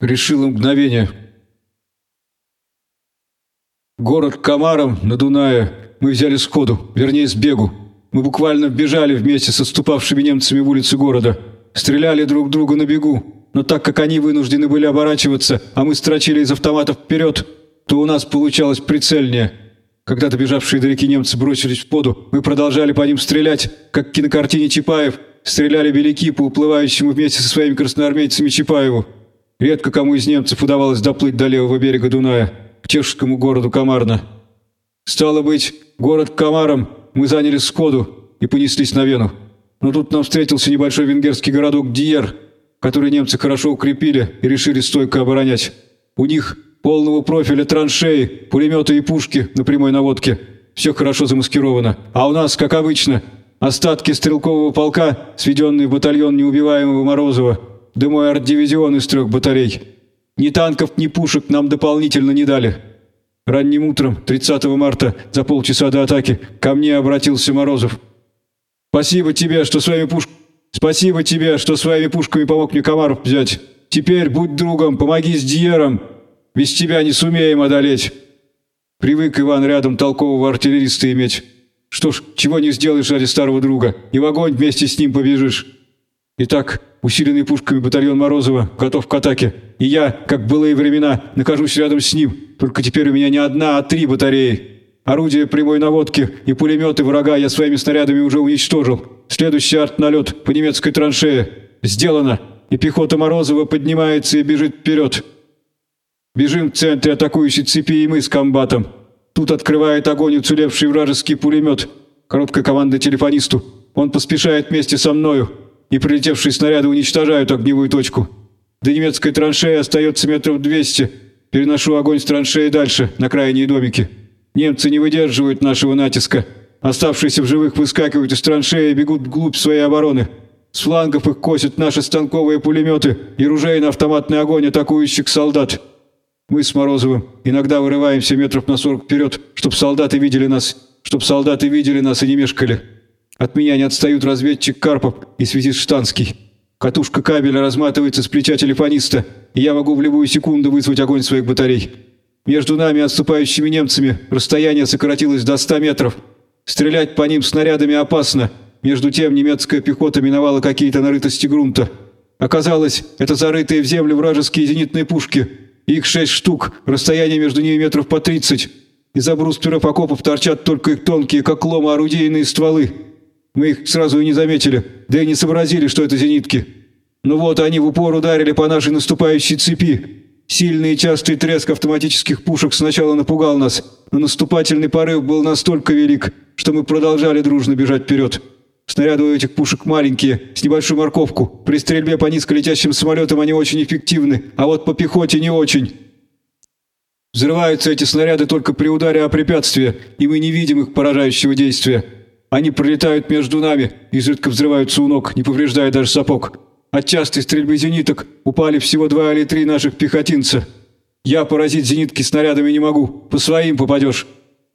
Решило мгновение. Город Камаром на Дунае мы взяли сходу, вернее, с бегу. Мы буквально вбежали вместе с отступавшими немцами в улицы города. Стреляли друг друга на бегу, но так как они вынуждены были оборачиваться, а мы строчили из автоматов вперед, то у нас получалось прицельнее. Когда добежавшие до реки немцы бросились в воду, мы продолжали по ним стрелять, как в кинокартине Чапаев стреляли беляки по уплывающему вместе со своими красноармейцами Чапаеву. Редко кому из немцев удавалось доплыть до левого берега Дуная, к чешскому городу Камарно. Стало быть, город Камаром мы заняли сходу и понеслись на Вену. Но тут нам встретился небольшой венгерский городок Диер, который немцы хорошо укрепили и решили стойко оборонять. У них полного профиля траншеи, пулеметы и пушки на прямой наводке. Все хорошо замаскировано. А у нас, как обычно, остатки стрелкового полка, сведенный в батальон неубиваемого Морозова – мой арт-дивизион из трех батарей. Ни танков, ни пушек нам дополнительно не дали. Ранним утром, 30 марта, за полчаса до атаки, ко мне обратился Морозов. «Спасибо тебе, что своими пуш... Спасибо тебе, что своими пушками помог мне комаров взять. Теперь будь другом, помоги с Диером. Без тебя не сумеем одолеть». Привык Иван рядом толкового артиллериста иметь. Что ж, чего не сделаешь ради старого друга, и в огонь вместе с ним побежишь. Итак, усиленный пушками батальон Морозова готов к атаке. И я, как в былые времена, нахожусь рядом с ним. Только теперь у меня не одна, а три батареи. Орудия прямой наводки и пулеметы врага я своими снарядами уже уничтожил. Следующий арт-налет по немецкой траншее. Сделано. И пехота Морозова поднимается и бежит вперед. Бежим в центре атакующей цепи и мы с комбатом. Тут открывает огонь уцелевший вражеский пулемет. Короткая команда телефонисту. Он поспешает вместе со мною и прилетевшие снаряды уничтожают огневую точку. До немецкой траншеи остается метров 200. Переношу огонь с траншеи дальше, на крайние домики. Немцы не выдерживают нашего натиска. Оставшиеся в живых выскакивают из траншеи и бегут вглубь своей обороны. С флангов их косят наши станковые пулеметы и ружейно-автоматный огонь атакующих солдат. Мы с Морозовым иногда вырываемся метров на сорок вперед, чтоб солдаты видели нас, чтоб солдаты видели нас и не мешкали. От меня не отстают разведчик Карпов и связист Штанский. Катушка кабеля разматывается с плеча телефониста, и я могу в любую секунду вызвать огонь своих батарей. Между нами отступающими немцами расстояние сократилось до 100 метров. Стрелять по ним снарядами опасно. Между тем немецкая пехота миновала какие-то нарытости грунта. Оказалось, это зарытые в землю вражеские зенитные пушки. Их шесть штук, расстояние между ними метров по 30. Из обрустверов окопов торчат только их тонкие, как лома, орудийные стволы. Мы их сразу и не заметили, да и не сообразили, что это зенитки. Ну вот они в упор ударили по нашей наступающей цепи. Сильный и частый треск автоматических пушек сначала напугал нас, но наступательный порыв был настолько велик, что мы продолжали дружно бежать вперед. Снаряды у этих пушек маленькие, с небольшую морковку. При стрельбе по низколетящим самолетам они очень эффективны, а вот по пехоте не очень. Взрываются эти снаряды только при ударе о препятствие, и мы не видим их поражающего действия. Они пролетают между нами, изредка взрываются у ног, не повреждая даже сапог. От частой стрельбы зениток упали всего два или три наших пехотинца. Я поразить зенитки снарядами не могу, по своим попадешь.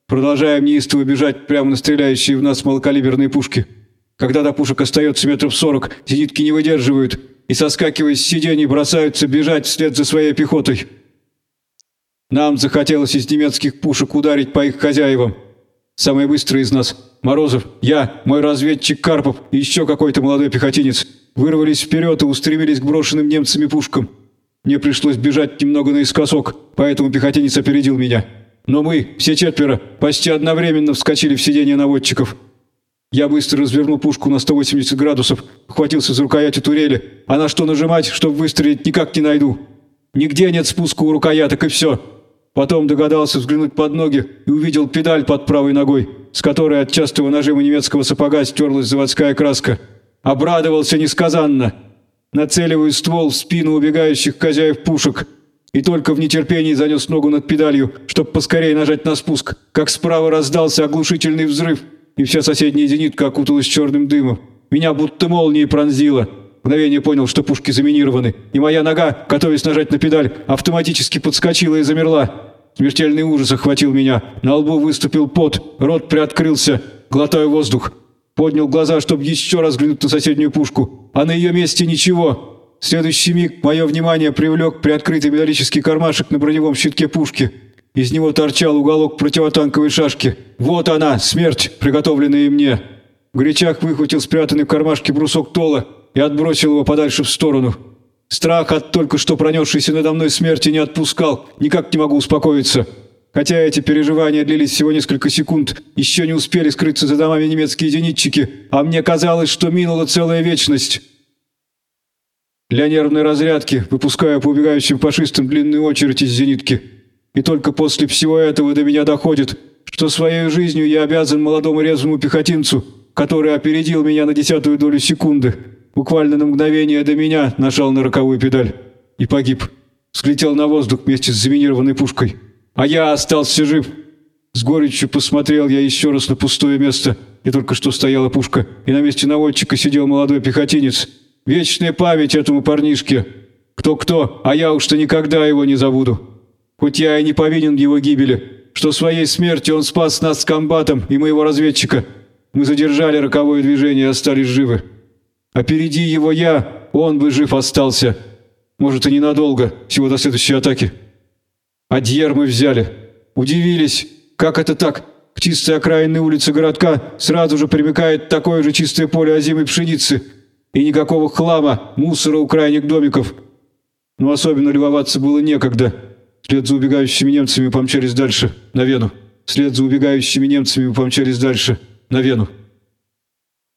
Продолжаем неистово бежать прямо на стреляющие в нас малокалиберные пушки. Когда до пушек остается метров сорок, зенитки не выдерживают и, соскакивая с сидений, бросаются бежать вслед за своей пехотой. Нам захотелось из немецких пушек ударить по их хозяевам. Самый быстрый из нас, Морозов, я, мой разведчик Карпов и еще какой-то молодой пехотинец, вырвались вперед и устремились к брошенным немцами пушкам. Мне пришлось бежать немного наискосок, поэтому пехотинец опередил меня. Но мы, все четверо, почти одновременно вскочили в сиденье наводчиков. Я быстро развернул пушку на 180 градусов, хватился за рукоять турели, а на что нажимать, чтобы выстрелить, никак не найду. Нигде нет спуска у рукояток, и все. Потом догадался взглянуть под ноги и увидел педаль под правой ногой, с которой от частого нажима немецкого сапога стерлась заводская краска. Обрадовался несказанно. Нацеливаю ствол в спину убегающих хозяев пушек и только в нетерпении занес ногу над педалью, чтобы поскорее нажать на спуск, как справа раздался оглушительный взрыв, и вся соседняя зенитка окуталась черным дымом. Меня будто молнией пронзило. Мгновение понял, что пушки заминированы, и моя нога, готовясь нажать на педаль, автоматически подскочила и замерла. Смертельный ужас охватил меня. На лбу выступил пот, рот приоткрылся, глотаю воздух. Поднял глаза, чтобы еще раз взглянуть на соседнюю пушку, а на ее месте ничего. В следующий миг мое внимание привлек приоткрытый металлический кармашек на броневом щитке пушки. Из него торчал уголок противотанковой шашки. Вот она, смерть, приготовленная мне. Горячак выхватил спрятанный в кармашке брусок тола и отбросил его подальше в сторону. Страх от только что пронесшейся надо мной смерти не отпускал, никак не могу успокоиться. Хотя эти переживания длились всего несколько секунд, еще не успели скрыться за домами немецкие зенитчики, а мне казалось, что минула целая вечность. Для нервной разрядки выпускаю по убегающим фашистам длинную очередь из зенитки. И только после всего этого до меня доходит, что своей жизнью я обязан молодому резвому пехотинцу, который опередил меня на десятую долю секунды. Буквально на мгновение до меня нажал на роковую педаль и погиб. Взлетел на воздух вместе с заминированной пушкой. А я остался жив. С горечью посмотрел я еще раз на пустое место, где только что стояла пушка, и на месте наводчика сидел молодой пехотинец. Вечная память этому парнишке. Кто-кто, а я уж-то никогда его не забуду. Хоть я и не повинен его гибели, что своей смертью он спас нас с комбатом и моего разведчика. Мы задержали роковое движение и остались живы. Опереди его я, он бы жив остался. Может и ненадолго, всего до следующей атаки. А Дьер мы взяли. Удивились, как это так? К чистой окраинной улице городка сразу же примыкает такое же чистое поле озимой пшеницы. И никакого хлама, мусора у крайних домиков. Но особенно любоваться было некогда. Вслед за убегающими немцами помчались дальше, на Вену. Вслед за убегающими немцами помчались дальше, на Вену.